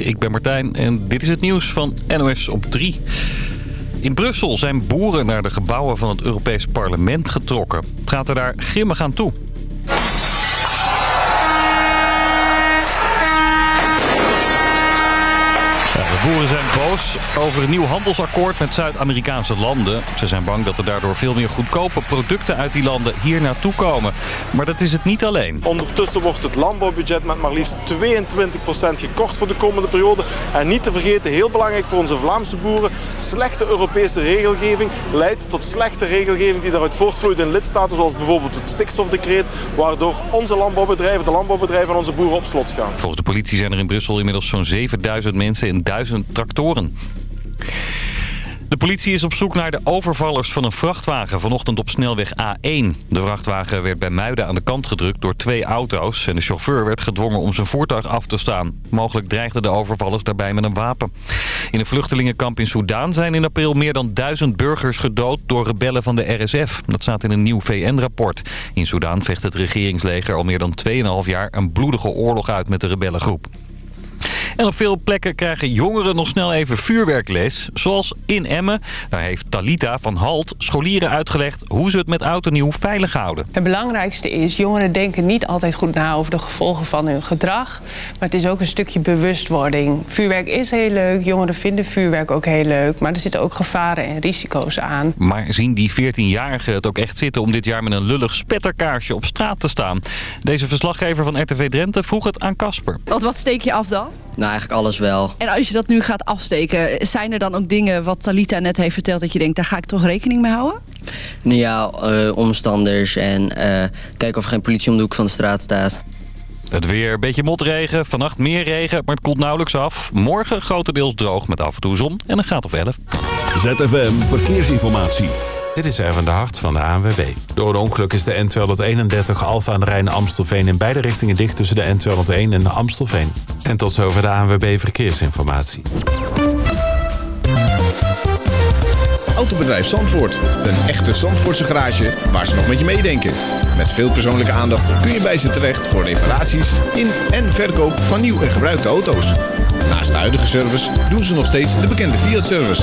ik ben Martijn en dit is het nieuws van NOS op 3. In Brussel zijn boeren naar de gebouwen van het Europees Parlement getrokken. Het gaat er daar grimmig aan toe. Boeren zijn boos over een nieuw handelsakkoord met Zuid-Amerikaanse landen. Ze zijn bang dat er daardoor veel meer goedkope producten uit die landen hier naartoe komen. Maar dat is het niet alleen. Ondertussen wordt het landbouwbudget met maar liefst 22% gekort voor de komende periode. En niet te vergeten, heel belangrijk voor onze Vlaamse boeren, slechte Europese regelgeving leidt tot slechte regelgeving die daaruit voortvloeit in lidstaten, zoals bijvoorbeeld het stikstofdecreet, waardoor onze landbouwbedrijven, de landbouwbedrijven en onze boeren op slot gaan. Volgens de politie zijn er in Brussel inmiddels zo'n 7000 mensen in 1000 tractoren. De politie is op zoek naar de overvallers van een vrachtwagen vanochtend op snelweg A1. De vrachtwagen werd bij Muiden aan de kant gedrukt door twee auto's... en de chauffeur werd gedwongen om zijn voertuig af te staan. Mogelijk dreigden de overvallers daarbij met een wapen. In een vluchtelingenkamp in Soudaan zijn in april meer dan duizend burgers gedood... door rebellen van de RSF. Dat staat in een nieuw VN-rapport. In Soudaan vecht het regeringsleger al meer dan 2,5 jaar... een bloedige oorlog uit met de rebellengroep. En op veel plekken krijgen jongeren nog snel even vuurwerkles. Zoals in Emmen. Daar heeft Talita van Halt scholieren uitgelegd hoe ze het met oud en nieuw veilig houden. Het belangrijkste is, jongeren denken niet altijd goed na over de gevolgen van hun gedrag. Maar het is ook een stukje bewustwording. Vuurwerk is heel leuk, jongeren vinden vuurwerk ook heel leuk. Maar er zitten ook gevaren en risico's aan. Maar zien die 14-jarigen het ook echt zitten om dit jaar met een lullig spetterkaarsje op straat te staan? Deze verslaggever van RTV Drenthe vroeg het aan Casper. Want wat steek je af dan? Nou, eigenlijk alles wel. En als je dat nu gaat afsteken, zijn er dan ook dingen wat Talita net heeft verteld... dat je denkt, daar ga ik toch rekening mee houden? Nou ja, uh, omstanders en uh, kijken of er geen politie om de hoek van de straat staat. Het weer, een beetje motregen, vannacht meer regen, maar het koelt nauwelijks af. Morgen grotendeels droog met af en toe zon en een graad of 11. ZFM Verkeersinformatie. Dit is Erwin de Hart van de ANWB. Door een ongeluk is de N231 Alfa aan de Rijn Amstelveen in beide richtingen dicht tussen de N201 en de Amstelveen. En tot zover de ANWB Verkeersinformatie. Autobedrijf Zandvoort. Een echte Zandvoortse garage waar ze nog met je meedenken. Met veel persoonlijke aandacht kun je bij ze terecht voor reparaties in en verkoop van nieuw en gebruikte auto's. Naast de huidige service doen ze nog steeds de bekende Fiat-service.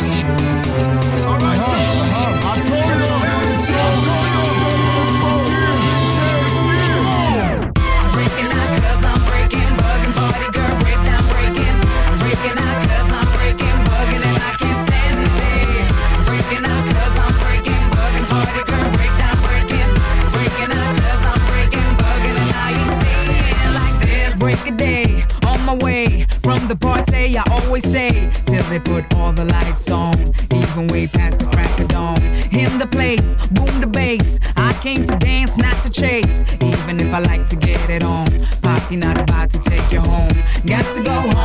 The party, I always stay till they put all the lights on, even way past the crack of dawn. In the place, boom the bass. I came to dance, not to chase. Even if I like to get it on, Poppy not about to take you home. Got to go home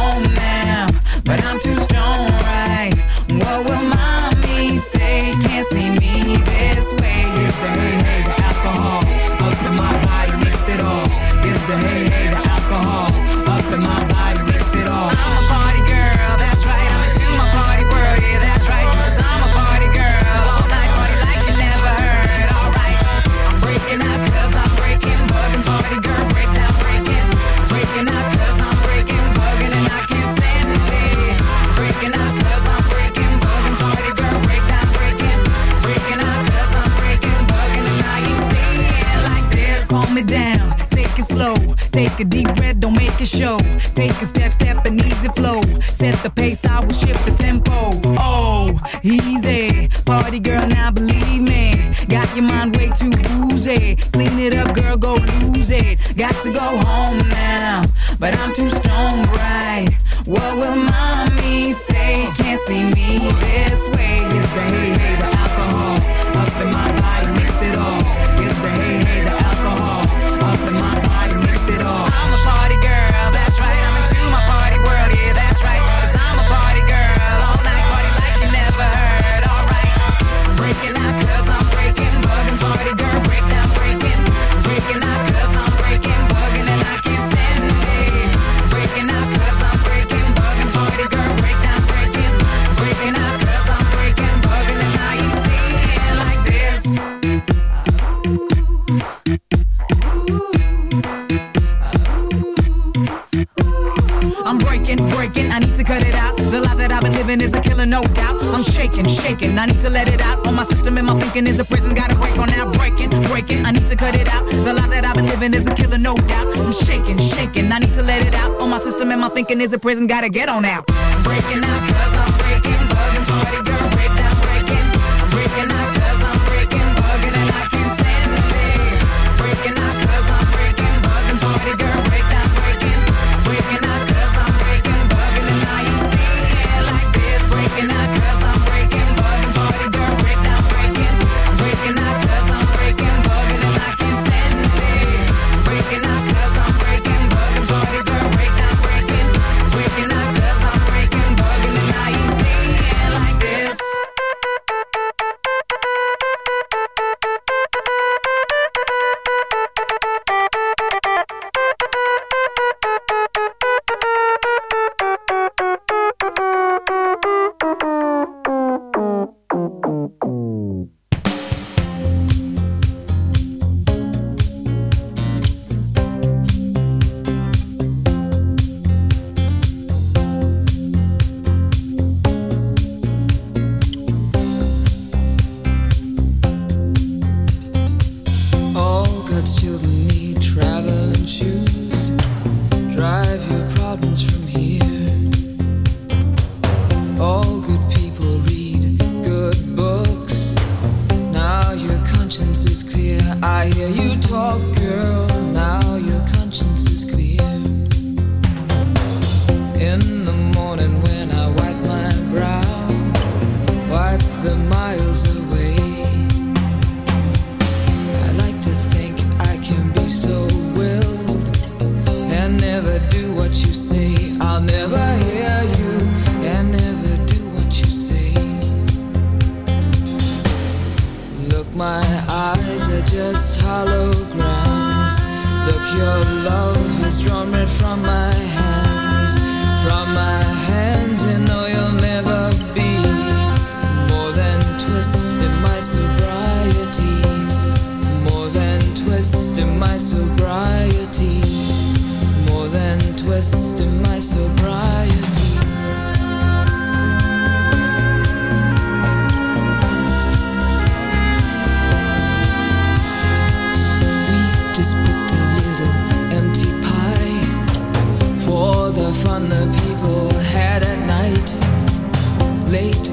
shaking. I need to let it out. On my system and my thinking is a prison, gotta get on out. Breaking out, cause My eyes are just holograms. Look, your love has drawn red from my hands, from my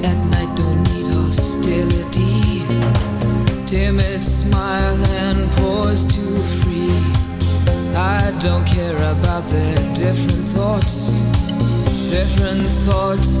at night don't need hostility. Timid smile and pause too free. I don't care about their different thoughts. Different thoughts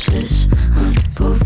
speechless on both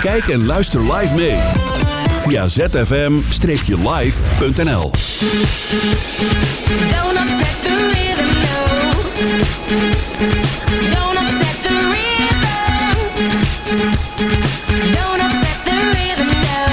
Kijk en luister live mee via zfm-live.nl Don't upset the rhythm. Don't upset the rhythm. Don't upset the rhythm, no.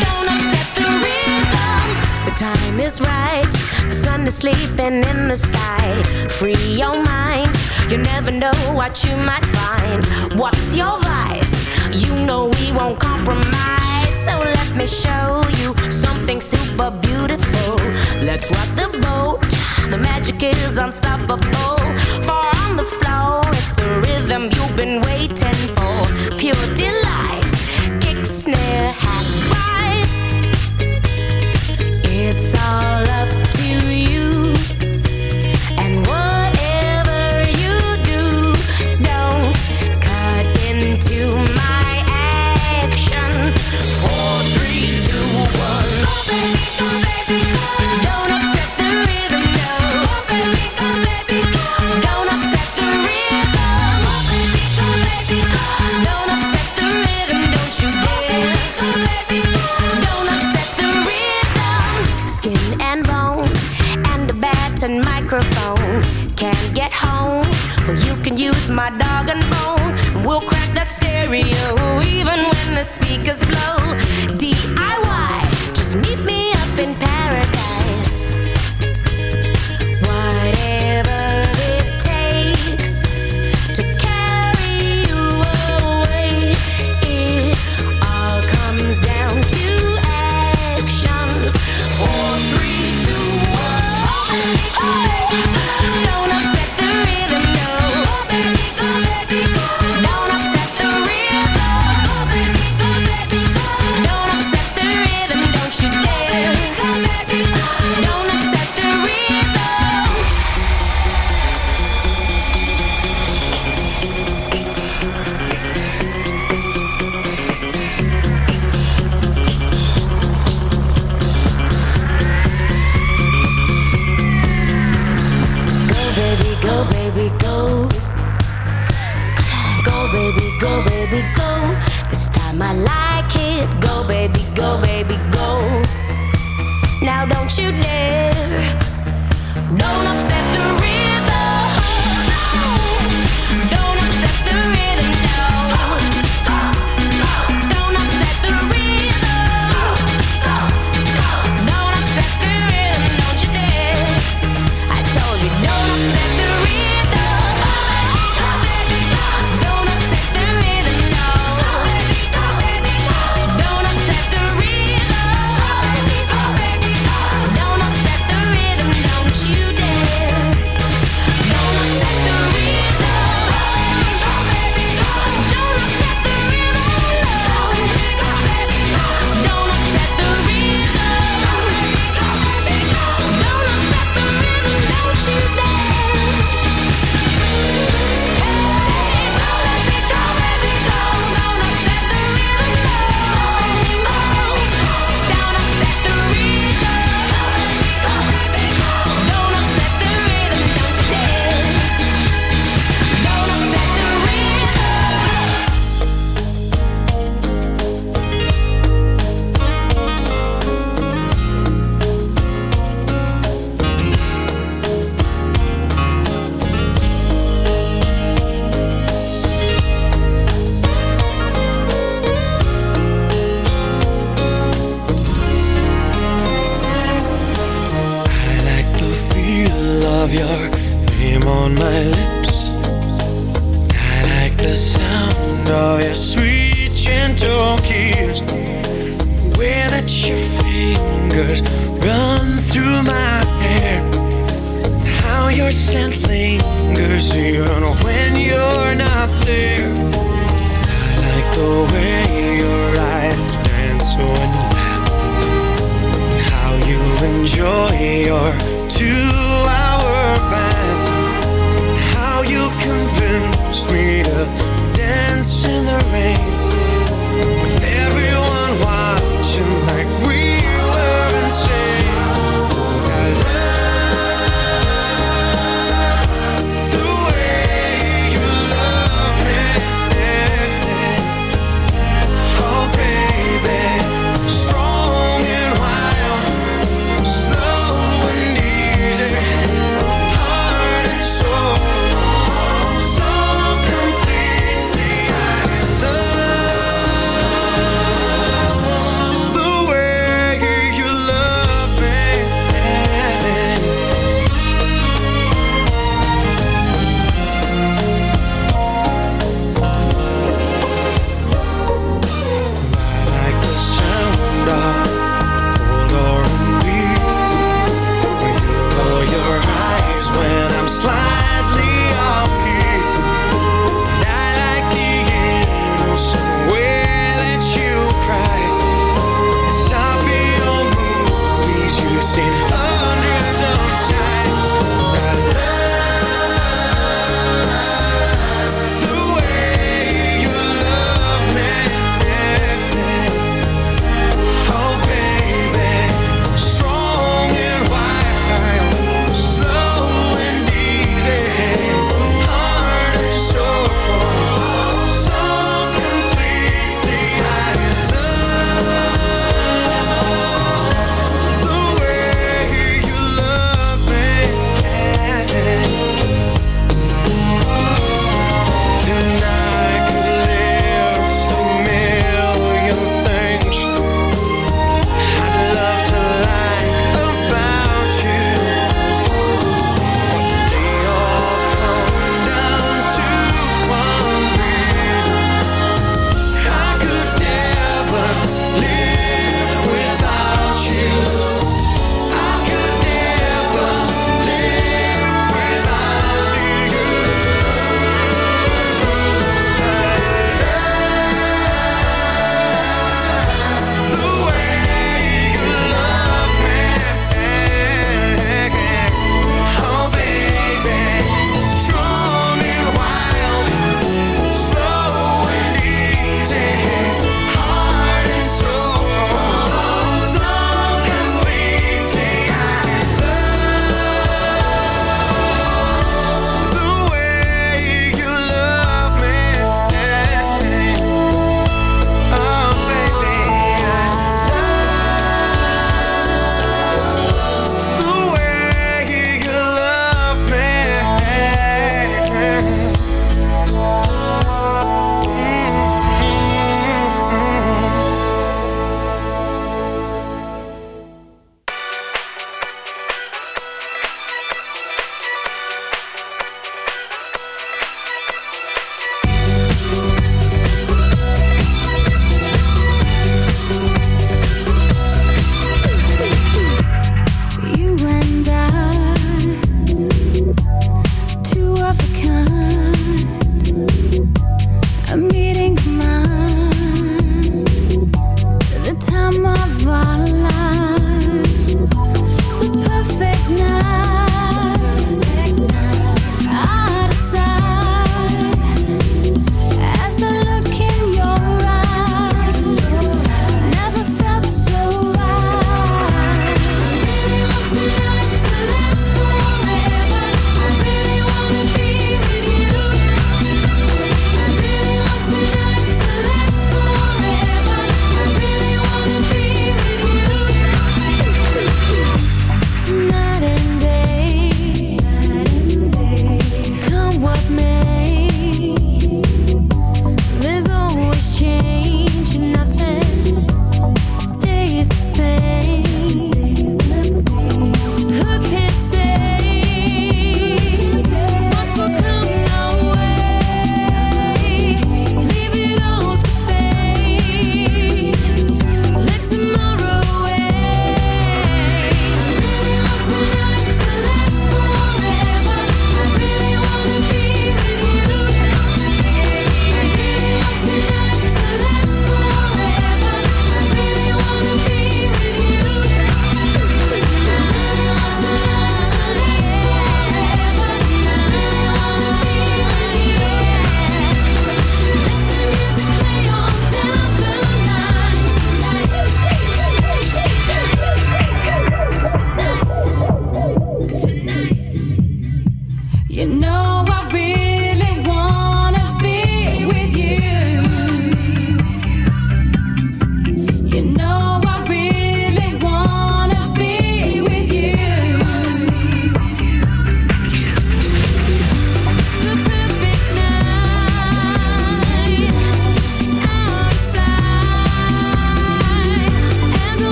Don't upset the rhythm. The time is right. The sun is sleeping in the sky. Free your mind. You never know what you might find. What's your vice? You know we won't compromise. So let me show you something super beautiful. Let's rock the boat. The magic is unstoppable. For on the floor, it's the rhythm you've been waiting for. Pure delight, kick, snare, half bite. It's all up. speakers blow. D-I-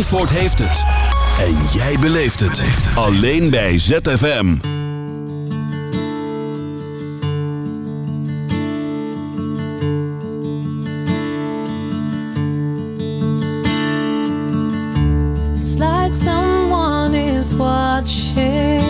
Zandvoort heeft het. En jij beleeft het. Alleen bij ZFM. It's like someone is watching.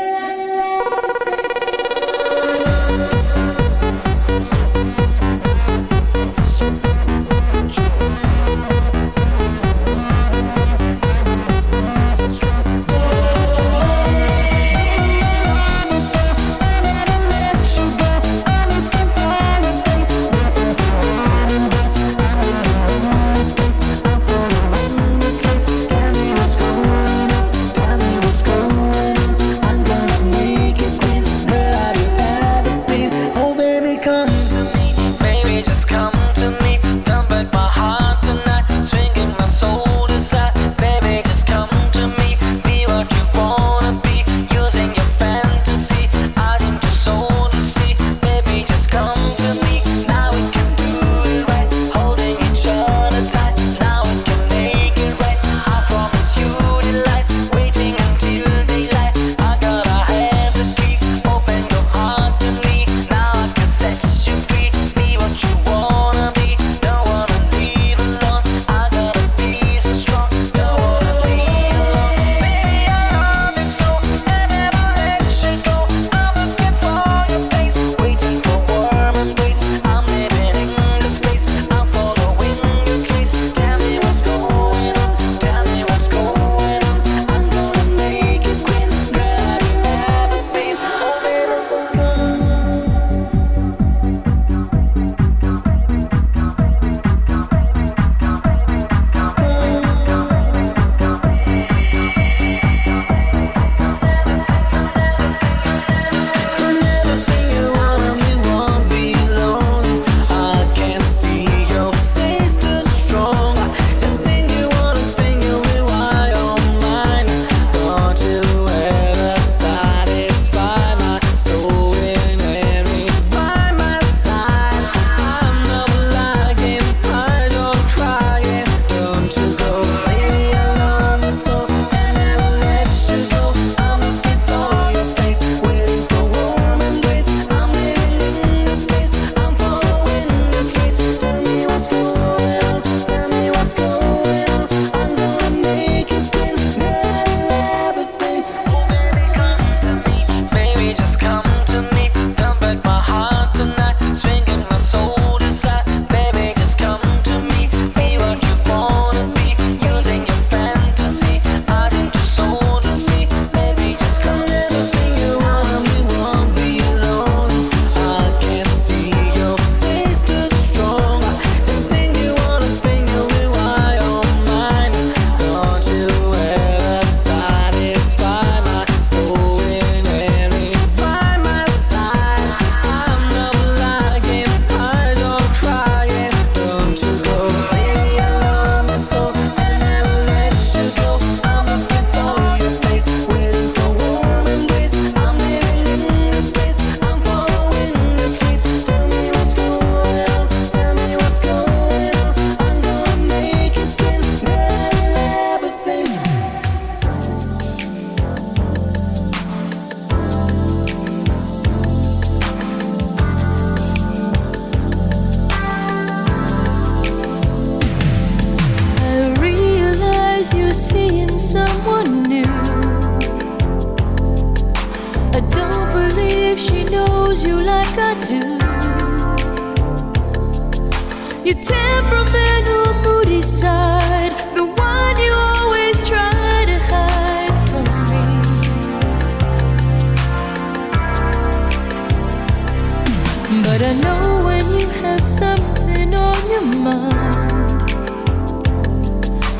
But I know when you have something on your mind.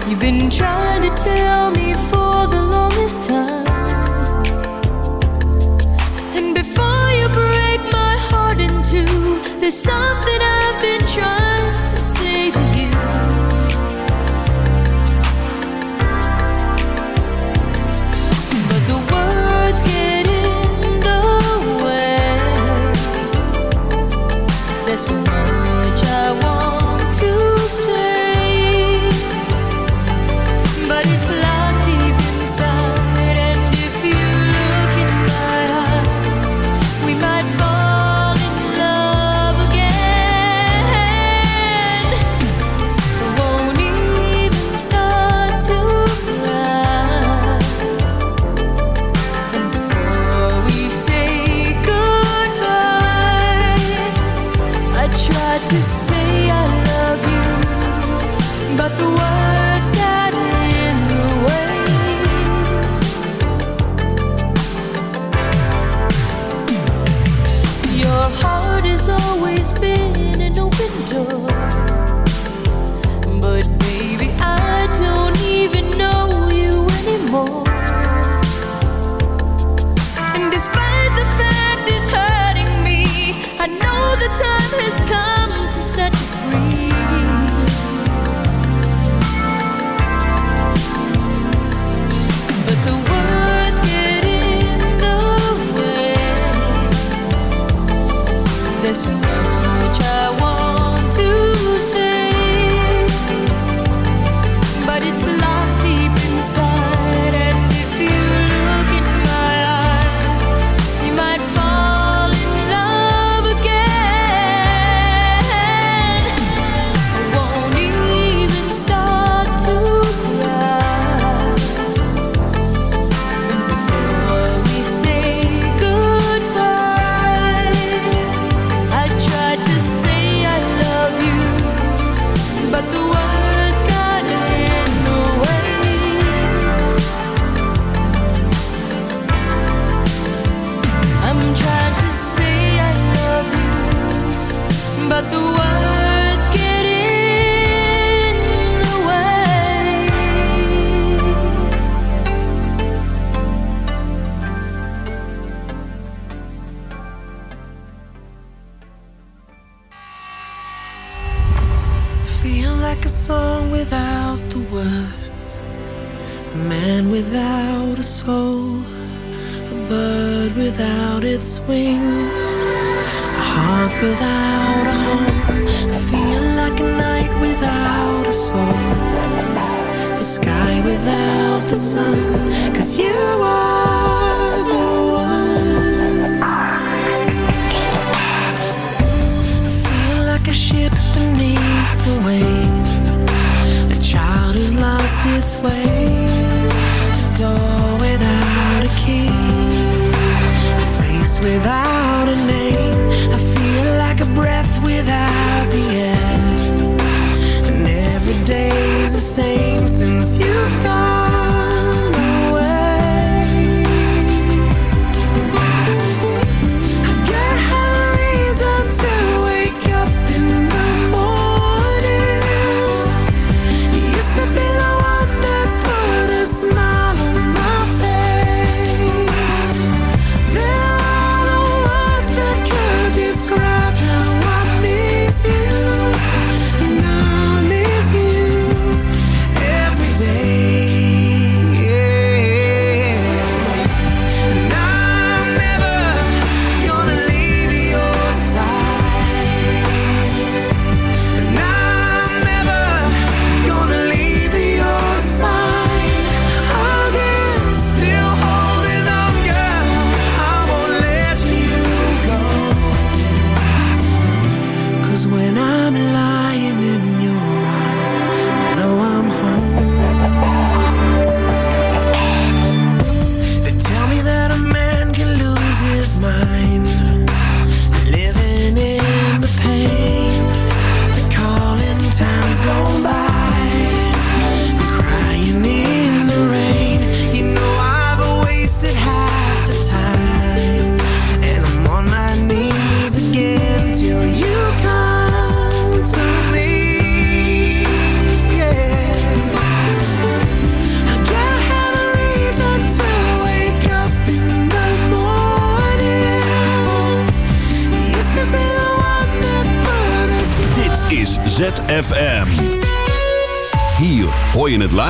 You've been trying to tell me for the longest time. And before you break my heart in two, there's something I've been trying to.